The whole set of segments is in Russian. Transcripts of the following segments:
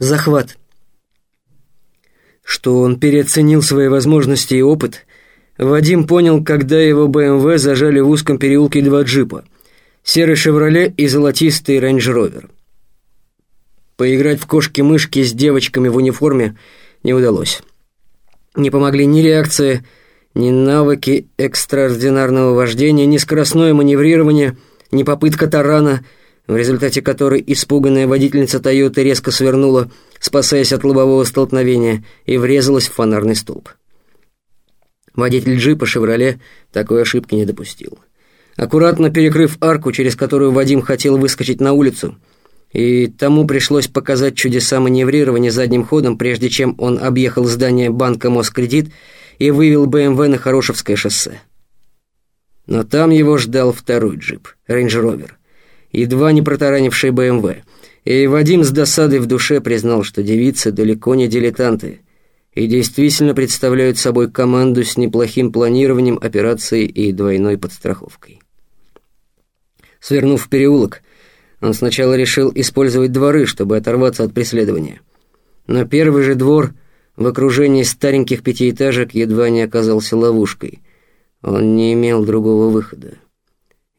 Захват. Что он переоценил свои возможности и опыт, Вадим понял, когда его БМВ зажали в узком переулке два джипа. Серый «Шевроле» и золотистый «Рейндж-Ровер». Поиграть в кошки-мышки с девочками в униформе не удалось. Не помогли ни реакция, ни навыки экстраординарного вождения, ни скоростное маневрирование, ни попытка тарана, в результате которой испуганная водительница «Тойоты» резко свернула, спасаясь от лобового столкновения, и врезалась в фонарный столб. Водитель джипа «Шевроле» такой ошибки не допустил. Аккуратно перекрыв арку, через которую Вадим хотел выскочить на улицу, и тому пришлось показать чудеса маневрирования задним ходом, прежде чем он объехал здание банка «Москредит» и вывел БМВ на Хорошевское шоссе. Но там его ждал второй джип, рейндж-ровер, едва не протаранивший БМВ, и Вадим с досадой в душе признал, что девицы далеко не дилетанты и действительно представляют собой команду с неплохим планированием операции и двойной подстраховкой. Свернув в переулок, он сначала решил использовать дворы, чтобы оторваться от преследования. Но первый же двор в окружении стареньких пятиэтажек едва не оказался ловушкой. Он не имел другого выхода.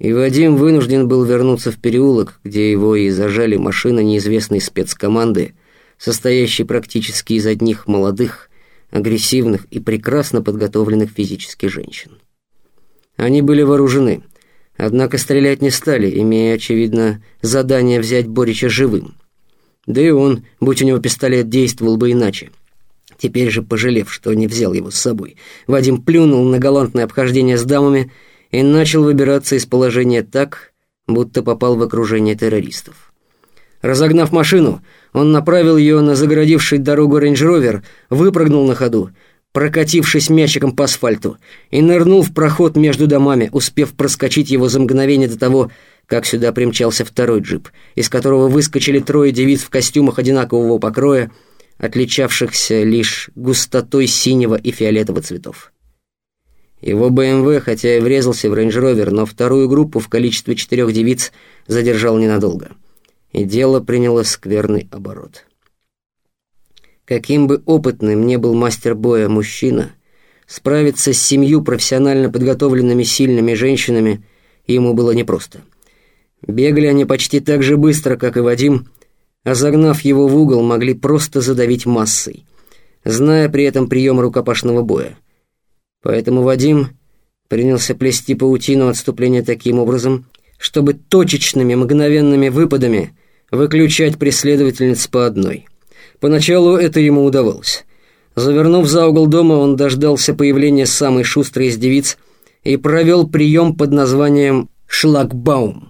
И Вадим вынужден был вернуться в переулок, где его и зажали машины неизвестной спецкоманды, состоящей практически из одних молодых, агрессивных и прекрасно подготовленных физически женщин. Они были вооружены, однако стрелять не стали, имея, очевидно, задание взять Борича живым. Да и он, будь у него пистолет, действовал бы иначе. Теперь же, пожалев, что не взял его с собой, Вадим плюнул на галантное обхождение с дамами и начал выбираться из положения так, будто попал в окружение террористов. Разогнав машину, он направил ее на загородивший дорогу рейндж-ровер, выпрыгнул на ходу, прокатившись мячиком по асфальту, и нырнул в проход между домами, успев проскочить его за мгновение до того, как сюда примчался второй джип, из которого выскочили трое девиц в костюмах одинакового покроя, отличавшихся лишь густотой синего и фиолетового цветов. Его БМВ, хотя и врезался в рейндж-ровер, но вторую группу в количестве четырех девиц задержал ненадолго. И дело приняло скверный оборот. Каким бы опытным ни был мастер боя мужчина, справиться с семью профессионально подготовленными сильными женщинами ему было непросто. Бегали они почти так же быстро, как и Вадим, а загнав его в угол, могли просто задавить массой, зная при этом прием рукопашного боя. Поэтому Вадим принялся плести паутину отступления таким образом, чтобы точечными мгновенными выпадами выключать преследовательниц по одной – Поначалу это ему удавалось. Завернув за угол дома, он дождался появления самой шустрой из девиц и провел прием под названием «шлагбаум».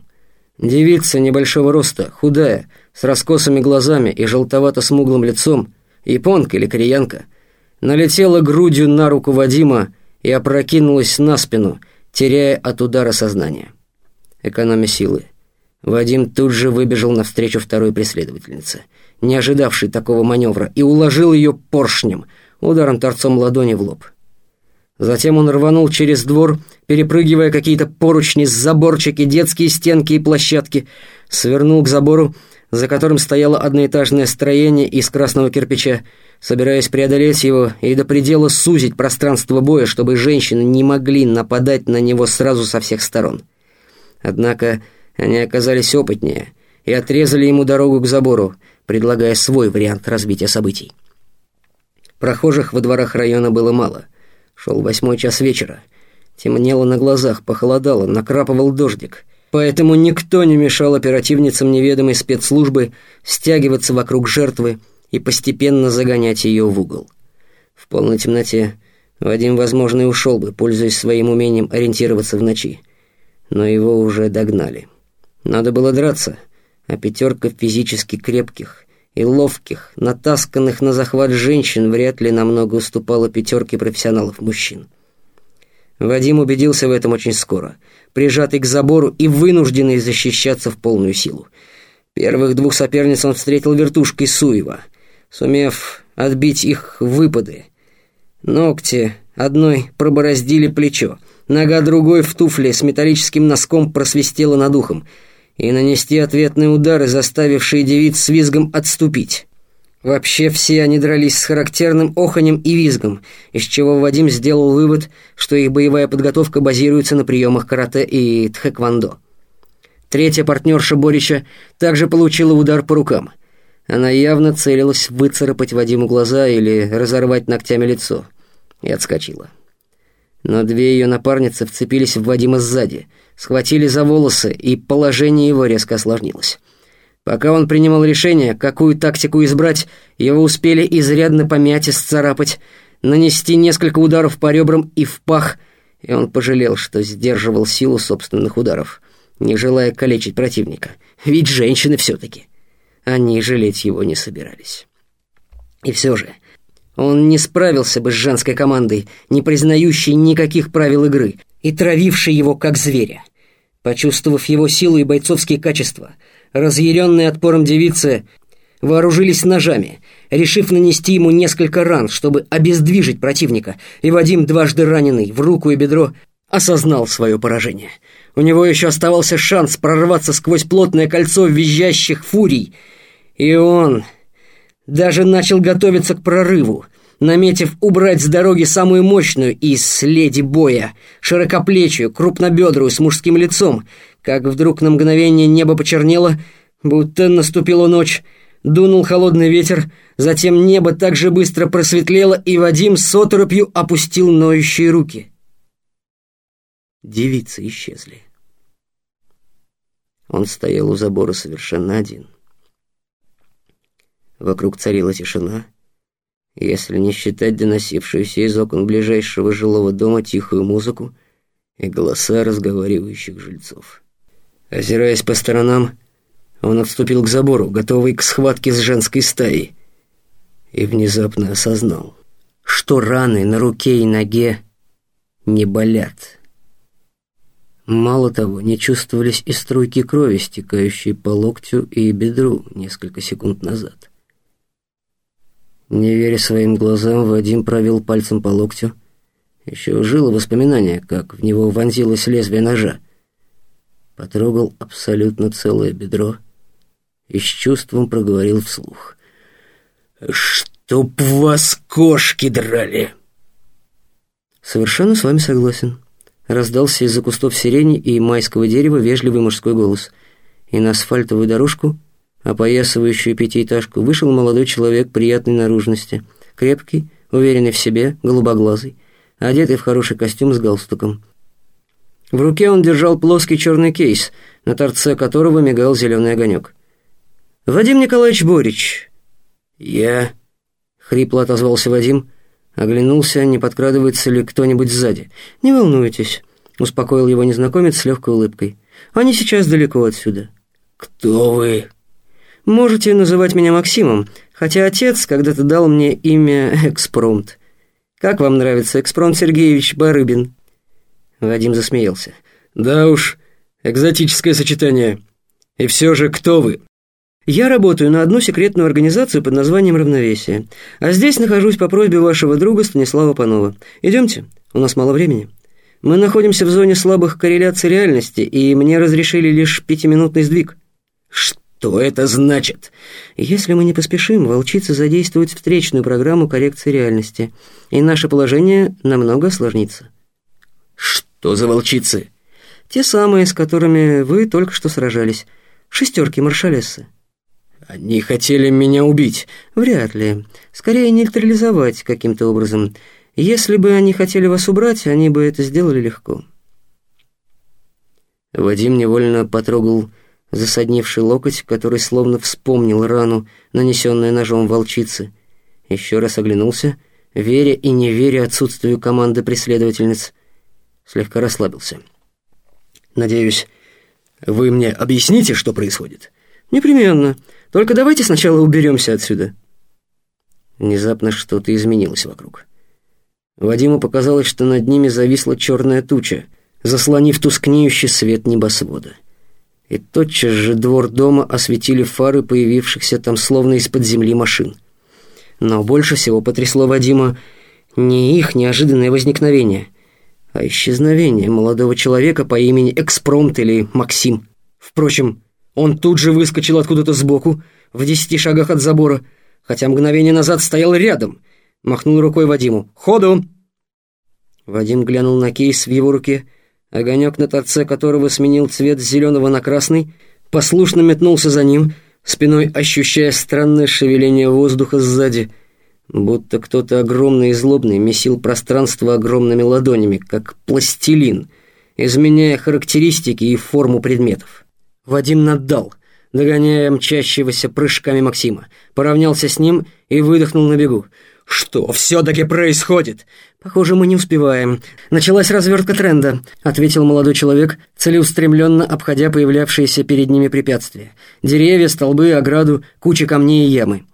Девица небольшого роста, худая, с раскосыми глазами и желтовато-смуглым лицом, японка или кореянка, налетела грудью на руку Вадима и опрокинулась на спину, теряя от удара сознание. Экономя силы. Вадим тут же выбежал навстречу второй преследовательнице – не ожидавший такого маневра, и уложил ее поршнем, ударом торцом ладони в лоб. Затем он рванул через двор, перепрыгивая какие-то поручни, заборчики, детские стенки и площадки, свернул к забору, за которым стояло одноэтажное строение из красного кирпича, собираясь преодолеть его и до предела сузить пространство боя, чтобы женщины не могли нападать на него сразу со всех сторон. Однако они оказались опытнее и отрезали ему дорогу к забору, предлагая свой вариант развития событий. Прохожих во дворах района было мало. Шел восьмой час вечера. Темнело на глазах, похолодало, накрапывал дождик. Поэтому никто не мешал оперативницам неведомой спецслужбы стягиваться вокруг жертвы и постепенно загонять ее в угол. В полной темноте Вадим, возможно, и ушел бы, пользуясь своим умением ориентироваться в ночи. Но его уже догнали. Надо было драться — а пятерка физически крепких и ловких, натасканных на захват женщин вряд ли намного уступала пятерке профессионалов-мужчин. Вадим убедился в этом очень скоро, прижатый к забору и вынужденный защищаться в полную силу. Первых двух соперниц он встретил вертушкой Суева, сумев отбить их выпады. Ногти одной пробороздили плечо, нога другой в туфле с металлическим носком просвистела над ухом — и нанести ответные удары, заставившие девиц с визгом отступить. Вообще все они дрались с характерным оханем и визгом, из чего Вадим сделал вывод, что их боевая подготовка базируется на приемах карате и тхэквондо. Третья партнерша Борича также получила удар по рукам. Она явно целилась выцарапать Вадиму глаза или разорвать ногтями лицо. И отскочила. Но две ее напарницы вцепились в Вадима сзади, схватили за волосы, и положение его резко осложнилось. Пока он принимал решение, какую тактику избрать, его успели изрядно помять и сцарапать, нанести несколько ударов по ребрам и в пах, и он пожалел, что сдерживал силу собственных ударов, не желая калечить противника. Ведь женщины все-таки. Они жалеть его не собирались. И все же, он не справился бы с женской командой, не признающей никаких правил игры, и травившей его как зверя. Почувствовав его силу и бойцовские качества, разъяренные отпором девицы вооружились ножами, решив нанести ему несколько ран, чтобы обездвижить противника, и Вадим, дважды раненый в руку и бедро, осознал свое поражение. У него еще оставался шанс прорваться сквозь плотное кольцо визжащих фурий, и он даже начал готовиться к прорыву, наметив убрать с дороги самую мощную из леди боя, широкоплечую, крупнобедрую, с мужским лицом, как вдруг на мгновение небо почернело, будто наступила ночь, дунул холодный ветер, затем небо так же быстро просветлело, и Вадим с оторопью опустил ноющие руки. Девицы исчезли. Он стоял у забора совершенно один. Вокруг царила тишина, если не считать доносившуюся из окон ближайшего жилого дома тихую музыку и голоса разговаривающих жильцов. Озираясь по сторонам, он отступил к забору, готовый к схватке с женской стаей, и внезапно осознал, что раны на руке и ноге не болят. Мало того, не чувствовались и струйки крови, стекающие по локтю и бедру несколько секунд назад. Не веря своим глазам, Вадим провел пальцем по локтю. Еще жило воспоминание, как в него вонзилось лезвие ножа. Потрогал абсолютно целое бедро и с чувством проговорил вслух. «Чтоб вас кошки драли!» «Совершенно с вами согласен», — раздался из-за кустов сирени и майского дерева вежливый мужской голос. И на асфальтовую дорожку опоясывающую пятиэтажку, вышел молодой человек приятной наружности, крепкий, уверенный в себе, голубоглазый, одетый в хороший костюм с галстуком. В руке он держал плоский черный кейс, на торце которого мигал зеленый огонек. «Вадим Николаевич Борич». «Я...» — хрипло отозвался Вадим, оглянулся, не подкрадывается ли кто-нибудь сзади. «Не волнуйтесь», — успокоил его незнакомец с легкой улыбкой. «Они сейчас далеко отсюда». «Кто вы?» Можете называть меня Максимом, хотя отец когда-то дал мне имя Экспромт. Как вам нравится Экспромт Сергеевич Барыбин?» Вадим засмеялся. «Да уж, экзотическое сочетание. И все же, кто вы?» «Я работаю на одну секретную организацию под названием «Равновесие», а здесь нахожусь по просьбе вашего друга Станислава Панова. Идемте, у нас мало времени. Мы находимся в зоне слабых корреляций реальности, и мне разрешили лишь пятиминутный сдвиг». «Что?» Это значит? Если мы не поспешим, волчица задействует встречную программу коррекции реальности, и наше положение намного осложнится. Что за волчицы? Те самые, с которыми вы только что сражались. Шестерки маршалессы. Они хотели меня убить. Вряд ли. Скорее нейтрализовать каким-то образом. Если бы они хотели вас убрать, они бы это сделали легко. Вадим невольно потрогал засаднивший локоть, который словно вспомнил рану, нанесенную ножом волчицы. Еще раз оглянулся, веря и не веря отсутствию команды преследовательниц. Слегка расслабился. «Надеюсь, вы мне объясните, что происходит?» «Непременно. Только давайте сначала уберемся отсюда». Внезапно что-то изменилось вокруг. Вадиму показалось, что над ними зависла черная туча, заслонив тускнеющий свет небосвода и тотчас же двор дома осветили фары появившихся там словно из-под земли машин. Но больше всего потрясло Вадима не их неожиданное возникновение, а исчезновение молодого человека по имени Экспромт или Максим. Впрочем, он тут же выскочил откуда-то сбоку, в десяти шагах от забора, хотя мгновение назад стоял рядом. Махнул рукой Вадиму. «Ходу!» Вадим глянул на кейс в его руке, огонек на торце которого сменил цвет зеленого на красный, послушно метнулся за ним, спиной ощущая странное шевеление воздуха сзади, будто кто-то огромный и злобный месил пространство огромными ладонями, как пластилин, изменяя характеристики и форму предметов. Вадим наддал, догоняя мчащегося прыжками Максима, поравнялся с ним и выдохнул на бегу. «Что все-таки происходит?» «Похоже, мы не успеваем. Началась развертка тренда», — ответил молодой человек, целеустремленно обходя появлявшиеся перед ними препятствия. Деревья, столбы, ограду, куча камней и ямы.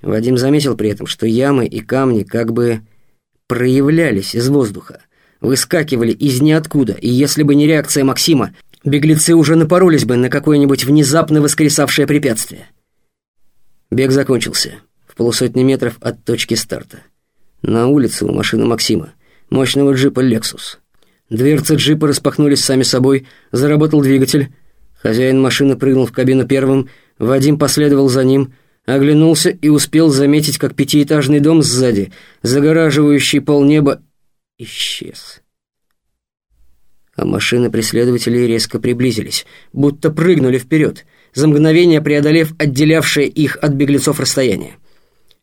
Вадим заметил при этом, что ямы и камни как бы проявлялись из воздуха, выскакивали из ниоткуда, и если бы не реакция Максима, беглецы уже напоролись бы на какое-нибудь внезапно воскресавшее препятствие. Бег закончился в полусотни метров от точки старта. На улице у машины Максима, мощного джипа «Лексус». Дверцы джипа распахнулись сами собой, заработал двигатель. Хозяин машины прыгнул в кабину первым, Вадим последовал за ним, оглянулся и успел заметить, как пятиэтажный дом сзади, загораживающий полнеба, исчез. А машины преследователей резко приблизились, будто прыгнули вперед, за мгновение преодолев отделявшее их от беглецов расстояние.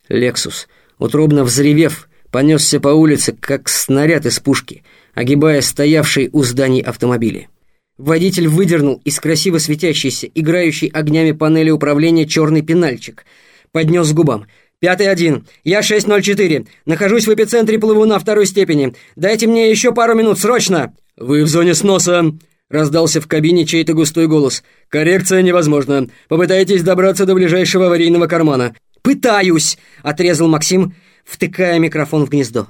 «Лексус», утробно взревев, понесся по улице, как снаряд из пушки, огибая стоявший у зданий автомобили. Водитель выдернул из красиво светящейся, играющей огнями панели управления черный пенальчик. Поднес губам. «Пятый один. Я 604. Нахожусь в эпицентре плывуна второй степени. Дайте мне еще пару минут, срочно!» «Вы в зоне сноса!» Раздался в кабине чей-то густой голос. «Коррекция невозможна. Попытайтесь добраться до ближайшего аварийного кармана. «Пытаюсь!» — отрезал Максим, втыкая микрофон в гнездо.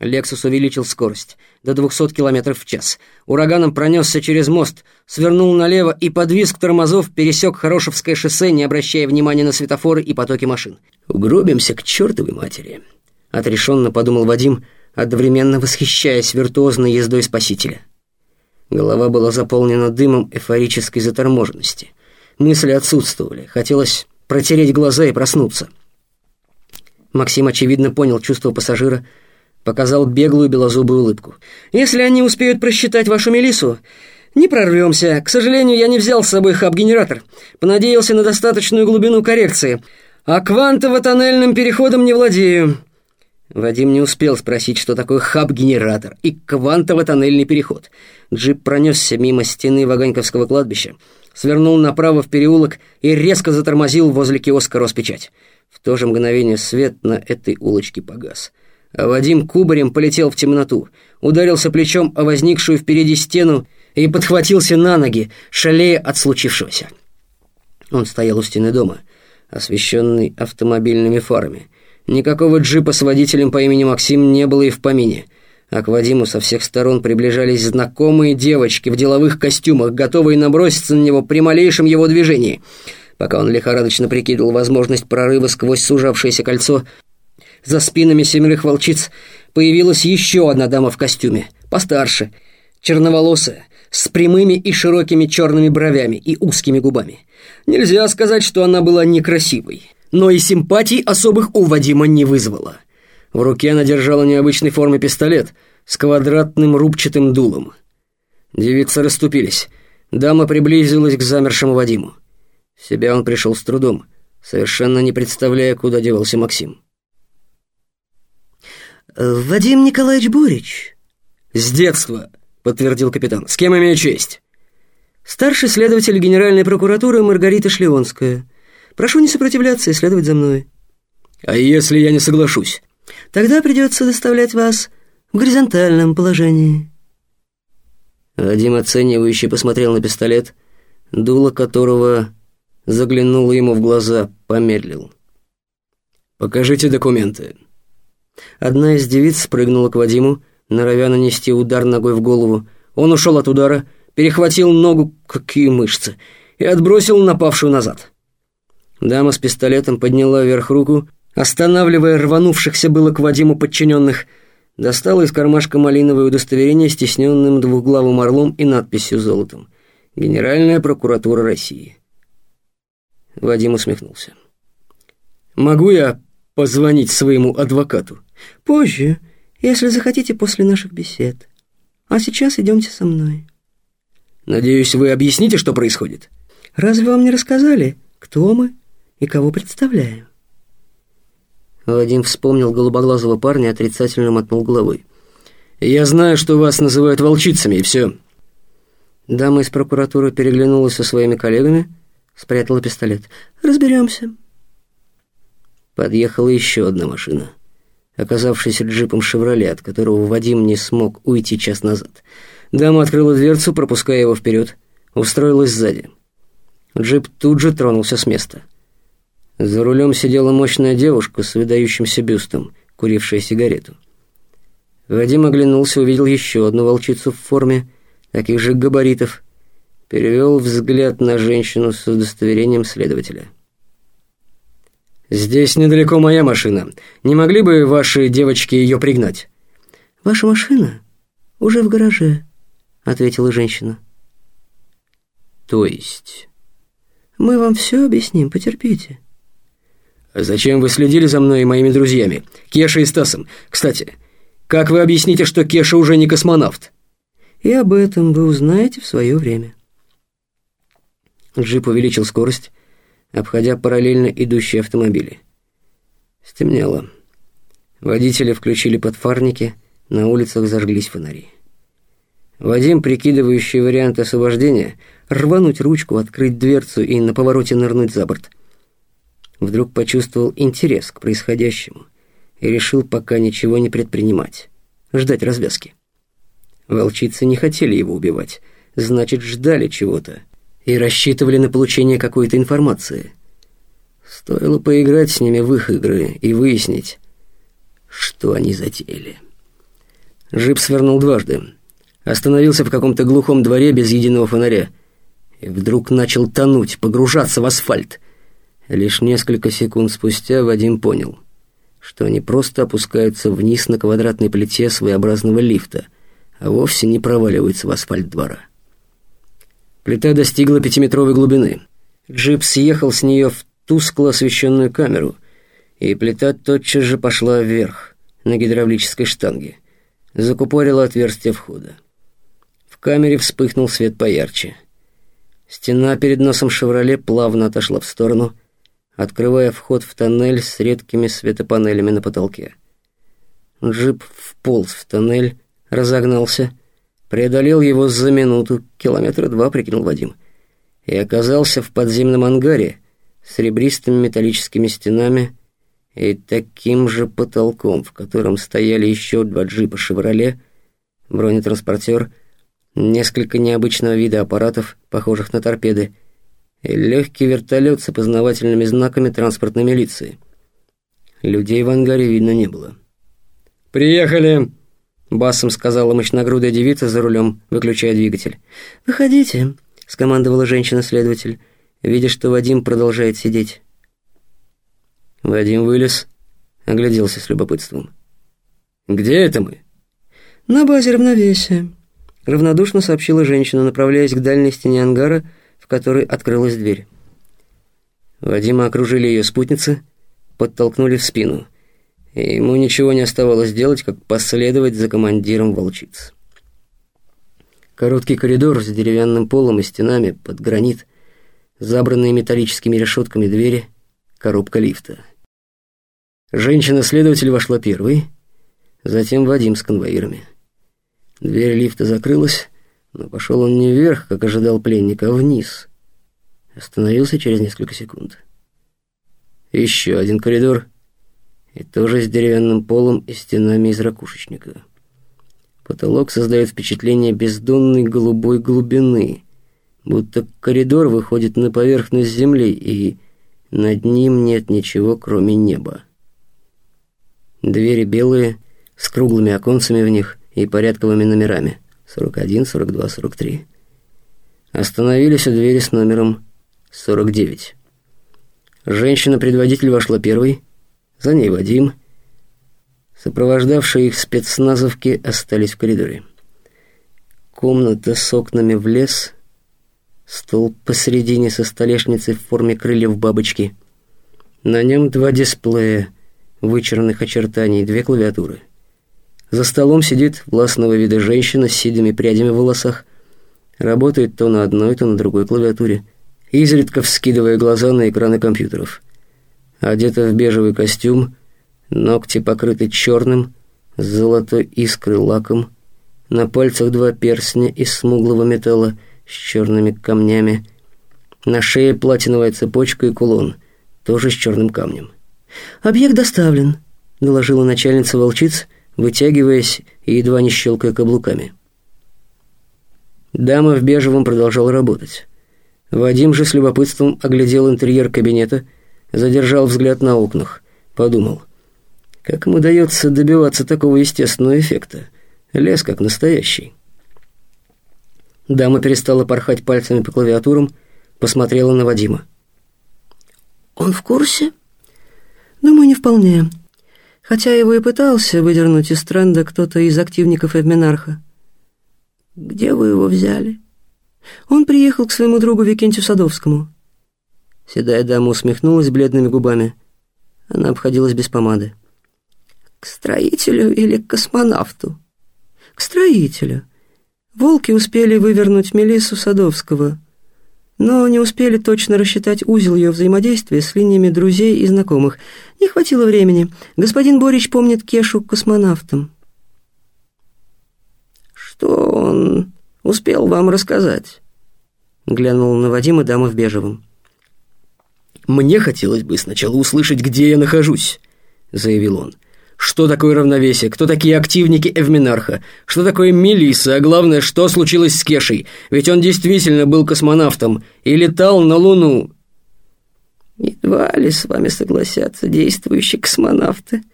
Лексус увеличил скорость до 200 км в час. Ураганом пронесся через мост, свернул налево и под визг тормозов пересек Хорошевское шоссе, не обращая внимания на светофоры и потоки машин. «Угробимся к чертовой матери», — отрешенно подумал Вадим, одновременно восхищаясь виртуозной ездой спасителя. Голова была заполнена дымом эйфорической заторможенности. Мысли отсутствовали. Хотелось протереть глаза и проснуться. Максим, очевидно, понял чувство пассажира, показал беглую белозубую улыбку. «Если они успеют просчитать вашу Мелису, не прорвемся. К сожалению, я не взял с собой хаб-генератор. Понадеялся на достаточную глубину коррекции. А квантово-тоннельным переходом не владею». Вадим не успел спросить, что такое хаб-генератор и квантово-тоннельный переход. Джип пронесся мимо стены Ваганьковского кладбища, свернул направо в переулок и резко затормозил возле киоска «Роспечать». В то же мгновение свет на этой улочке погас. А Вадим кубарем полетел в темноту, ударился плечом о возникшую впереди стену и подхватился на ноги, шалея от случившегося. Он стоял у стены дома, освещенный автомобильными фарами. Никакого джипа с водителем по имени Максим не было и в помине — а к Вадиму со всех сторон приближались знакомые девочки в деловых костюмах, готовые наброситься на него при малейшем его движении. Пока он лихорадочно прикидывал возможность прорыва сквозь сужавшееся кольцо, за спинами семерых волчиц появилась еще одна дама в костюме, постарше, черноволосая, с прямыми и широкими черными бровями и узкими губами. Нельзя сказать, что она была некрасивой, но и симпатий особых у Вадима не вызвала. В руке она держала необычной формы пистолет с квадратным рубчатым дулом. Девицы расступились. Дама приблизилась к замершему Вадиму. В себя он пришел с трудом, совершенно не представляя, куда девался Максим. «Вадим Николаевич Борич». «С детства», — подтвердил капитан. «С кем имею честь?» «Старший следователь Генеральной прокуратуры Маргарита Шлеонская. Прошу не сопротивляться и следовать за мной». «А если я не соглашусь?» Тогда придется доставлять вас в горизонтальном положении». Вадим оценивающе посмотрел на пистолет, дуло которого заглянуло ему в глаза, помедлил. «Покажите документы». Одна из девиц спрыгнула к Вадиму, норовя нанести удар ногой в голову. Он ушел от удара, перехватил ногу, какие мышцы, и отбросил напавшую назад. Дама с пистолетом подняла вверх руку, Останавливая рванувшихся было к Вадиму подчиненных, достал из кармашка малиновое удостоверение с тисненным двухглавым орлом и надписью золотом «Генеральная прокуратура России». Вадим усмехнулся. Могу я позвонить своему адвокату? Позже, если захотите после наших бесед. А сейчас идемте со мной. Надеюсь, вы объясните, что происходит? Разве вам не рассказали, кто мы и кого представляем? Вадим вспомнил голубоглазого парня и отрицательно мотнул головой. «Я знаю, что вас называют волчицами, и все». Дама из прокуратуры переглянулась со своими коллегами, спрятала пистолет. «Разберемся». Подъехала еще одна машина, оказавшаяся джипом «Шевроле», от которого Вадим не смог уйти час назад. Дама открыла дверцу, пропуская его вперед, устроилась сзади. Джип тут же тронулся с места. За рулем сидела мощная девушка с выдающимся бюстом, курившая сигарету. Вадим оглянулся, увидел еще одну волчицу в форме, таких же габаритов, перевел взгляд на женщину с удостоверением следователя. «Здесь недалеко моя машина. Не могли бы ваши девочки ее пригнать?» «Ваша машина уже в гараже», — ответила женщина. «То есть...» «Мы вам все объясним, потерпите». «Зачем вы следили за мной и моими друзьями, Кешей и Стасом? Кстати, как вы объясните, что Кеша уже не космонавт?» «И об этом вы узнаете в свое время». Джип увеличил скорость, обходя параллельно идущие автомобили. Стемнело. Водители включили подфарники, на улицах зажглись фонари. Вадим, прикидывающий вариант освобождения, рвануть ручку, открыть дверцу и на повороте нырнуть за борт – вдруг почувствовал интерес к происходящему и решил пока ничего не предпринимать, ждать развязки. Волчицы не хотели его убивать, значит, ждали чего-то и рассчитывали на получение какой-то информации. Стоило поиграть с ними в их игры и выяснить, что они затеяли. Джип свернул дважды, остановился в каком-то глухом дворе без единого фонаря и вдруг начал тонуть, погружаться в асфальт – Лишь несколько секунд спустя Вадим понял, что они просто опускаются вниз на квадратной плите своеобразного лифта, а вовсе не проваливаются в асфальт двора. Плита достигла пятиметровой глубины. Джип съехал с нее в тускло освещенную камеру, и плита тотчас же пошла вверх, на гидравлической штанге. Закупорила отверстие входа. В камере вспыхнул свет поярче. Стена перед носом «Шевроле» плавно отошла в сторону, открывая вход в тоннель с редкими светопанелями на потолке. Джип вполз в тоннель, разогнался, преодолел его за минуту, километра два, прикинул Вадим, и оказался в подземном ангаре с ребристыми металлическими стенами и таким же потолком, в котором стояли еще два джипа «Шевроле», бронетранспортер, несколько необычного вида аппаратов, похожих на торпеды, и легкий вертолет с опознавательными знаками транспортной милиции. Людей в ангаре видно не было. «Приехали!» — басом сказала мощногрудая девица за рулем, выключая двигатель. «Выходите», — скомандовала женщина-следователь, видя, что Вадим продолжает сидеть. Вадим вылез, огляделся с любопытством. «Где это мы?» «На базе равновесия», — равнодушно сообщила женщина, направляясь к дальней стене ангара, — которой открылась дверь. Вадима окружили ее спутницы, подтолкнули в спину, и ему ничего не оставалось делать, как последовать за командиром волчиц. Короткий коридор с деревянным полом и стенами под гранит, забранные металлическими решетками двери, коробка лифта. Женщина-следователь вошла первой, затем Вадим с конвоирами. Дверь лифта закрылась, но пошел он не вверх, как ожидал пленника, а вниз. Остановился через несколько секунд. Еще один коридор, и тоже с деревянным полом и стенами из ракушечника. Потолок создает впечатление бездонной голубой глубины, будто коридор выходит на поверхность земли, и над ним нет ничего, кроме неба. Двери белые, с круглыми оконцами в них и порядковыми номерами. 41, 42, 43. Остановились у двери с номером 49. Женщина-предводитель вошла первой, за ней Вадим. Сопровождавшие их спецназовки остались в коридоре. Комната с окнами в лес, стол посередине со столешницей в форме крыльев бабочки, На нем два дисплея вычурных очертаний, две клавиатуры. За столом сидит властного вида женщина с седыми прядями в волосах. Работает то на одной, то на другой клавиатуре, изредка вскидывая глаза на экраны компьютеров. Одета в бежевый костюм, ногти покрыты черным, с золотой искрой лаком, на пальцах два перстня из смуглого металла с черными камнями, на шее платиновая цепочка и кулон, тоже с черным камнем. «Объект доставлен», — доложила начальница волчиц, вытягиваясь и едва не щелкая каблуками. Дама в бежевом продолжала работать. Вадим же с любопытством оглядел интерьер кабинета, задержал взгляд на окнах, подумал, как ему удается добиваться такого естественного эффекта. Лес как настоящий. Дама перестала порхать пальцами по клавиатурам, посмотрела на Вадима. «Он в курсе?» «Думаю, не вполне. Хотя его и пытался выдернуть из тренда кто-то из активников Эвминарха». «Где вы его взяли?» «Он приехал к своему другу Викентию Садовскому». Седая дама усмехнулась бледными губами. Она обходилась без помады. «К строителю или к космонавту?» «К строителю. Волки успели вывернуть Мелиссу Садовского» но не успели точно рассчитать узел ее взаимодействия с линиями друзей и знакомых. Не хватило времени. Господин Борич помнит Кешу космонавтом. «Что он успел вам рассказать?» Глянула на Вадима дама в бежевом. «Мне хотелось бы сначала услышать, где я нахожусь», — заявил он. Что такое равновесие? Кто такие активники Эвминарха? Что такое Мелисса? А главное, что случилось с Кешей? Ведь он действительно был космонавтом и летал на Луну. Едва ли с вами согласятся действующие космонавты.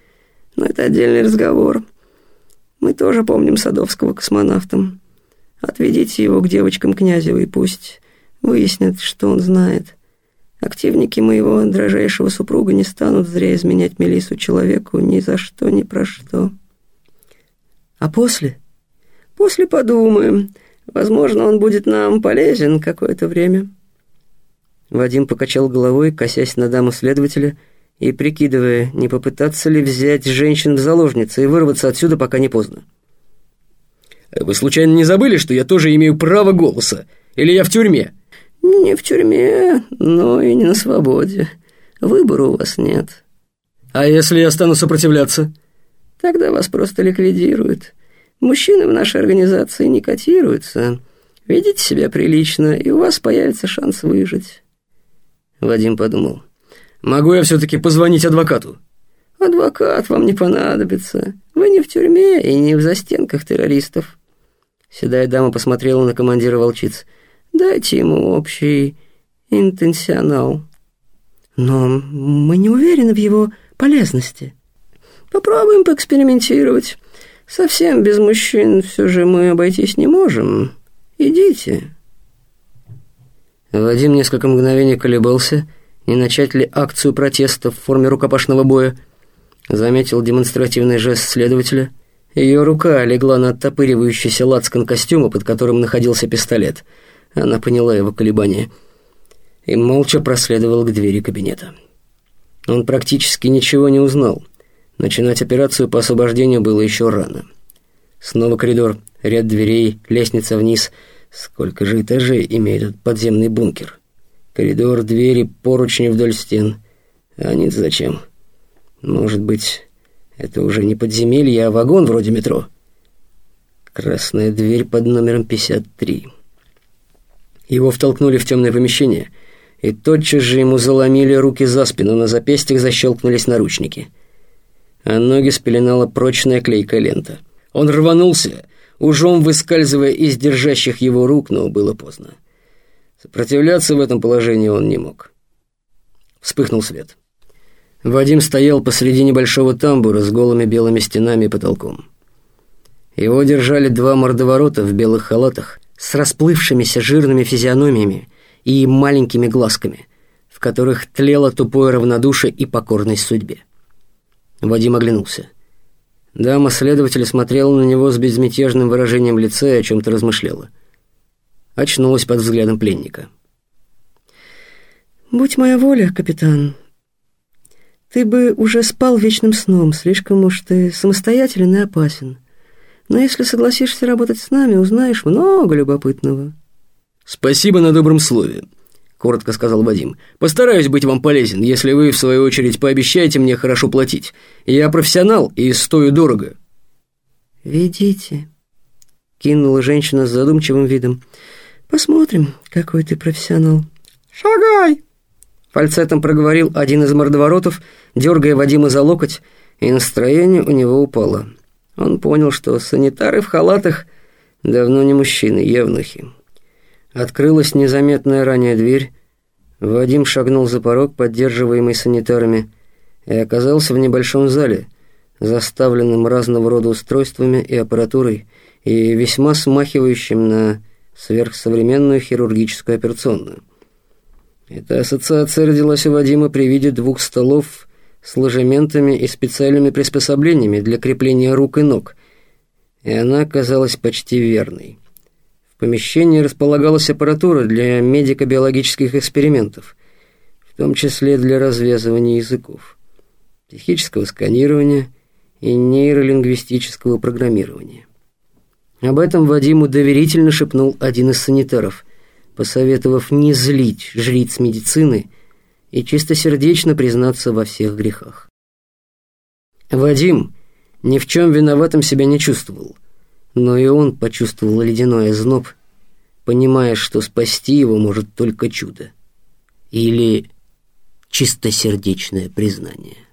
Но это отдельный разговор. Мы тоже помним Садовского космонавтом. Отведите его к девочкам Князевой, пусть выяснят, что он знает. Активники моего дрожайшего супруга не станут зря изменять Мелису человеку ни за что, ни про что. А после? После подумаем. Возможно, он будет нам полезен какое-то время. Вадим покачал головой, косясь на даму следователя и прикидывая, не попытаться ли взять женщин в заложницы и вырваться отсюда, пока не поздно. «Вы случайно не забыли, что я тоже имею право голоса? Или я в тюрьме?» Не в тюрьме, но и не на свободе. Выбора у вас нет. А если я стану сопротивляться? Тогда вас просто ликвидируют. Мужчины в нашей организации не котируются. Ведите себя прилично, и у вас появится шанс выжить. Вадим подумал. Могу я все-таки позвонить адвокату? Адвокат вам не понадобится. Вы не в тюрьме и не в застенках террористов. Седая дама посмотрела на командира волчиц. Дайте ему общий интенсионал. Но мы не уверены в его полезности. Попробуем поэкспериментировать. Совсем без мужчин все же мы обойтись не можем. Идите. Вадим несколько мгновений колебался, не начать ли акцию протеста в форме рукопашного боя. Заметил демонстративный жест следователя. Ее рука легла на оттопыривающийся лацкан костюма, под которым находился пистолет — она поняла его колебания и молча проследовала к двери кабинета. Он практически ничего не узнал. Начинать операцию по освобождению было еще рано. Снова коридор, ряд дверей, лестница вниз. Сколько же этажей имеет этот подземный бункер? Коридор, двери, поручни вдоль стен. А нет, зачем? Может быть, это уже не подземелье, а вагон вроде метро? Красная дверь под номером 53. Его втолкнули в темное помещение, и тотчас же ему заломили руки за спину, на запястьях защелкнулись наручники. А ноги спеленала прочная клейкая лента. Он рванулся, ужом выскальзывая из держащих его рук, но было поздно. Сопротивляться в этом положении он не мог. Вспыхнул свет. Вадим стоял посреди небольшого тамбура с голыми белыми стенами и потолком. Его держали два мордоворота в белых халатах с расплывшимися жирными физиономиями и маленькими глазками, в которых тлело тупое равнодушие и покорность судьбе. Вадим оглянулся. Дама-следователь смотрела на него с безмятежным выражением лица и о чем-то размышляла. Очнулась под взглядом пленника. «Будь моя воля, капитан, ты бы уже спал вечным сном, слишком уж ты самостоятелен и опасен. Но если согласишься работать с нами, узнаешь много любопытного». «Спасибо на добром слове», — коротко сказал Вадим. «Постараюсь быть вам полезен, если вы, в свою очередь, пообещаете мне хорошо платить. Я профессионал и стою дорого». «Ведите», — кинула женщина с задумчивым видом. «Посмотрим, какой ты профессионал». «Шагай!» Фальцетом проговорил один из мордоворотов, дергая Вадима за локоть, и настроение у него упало. Он понял, что санитары в халатах давно не мужчины, евнухи. Открылась незаметная ранее дверь. Вадим шагнул за порог, поддерживаемый санитарами, и оказался в небольшом зале, заставленном разного рода устройствами и аппаратурой, и весьма смахивающим на сверхсовременную хирургическую операционную. Эта ассоциация родилась у Вадима при виде двух столов с ложементами и специальными приспособлениями для крепления рук и ног, и она оказалась почти верной. В помещении располагалась аппаратура для медико-биологических экспериментов, в том числе для развязывания языков, психического сканирования и нейролингвистического программирования. Об этом Вадиму доверительно шепнул один из санитаров, посоветовав не злить жриц медицины и чистосердечно признаться во всех грехах. Вадим ни в чем виноватым себя не чувствовал, но и он почувствовал ледяной озноб, понимая, что спасти его может только чудо или чистосердечное признание.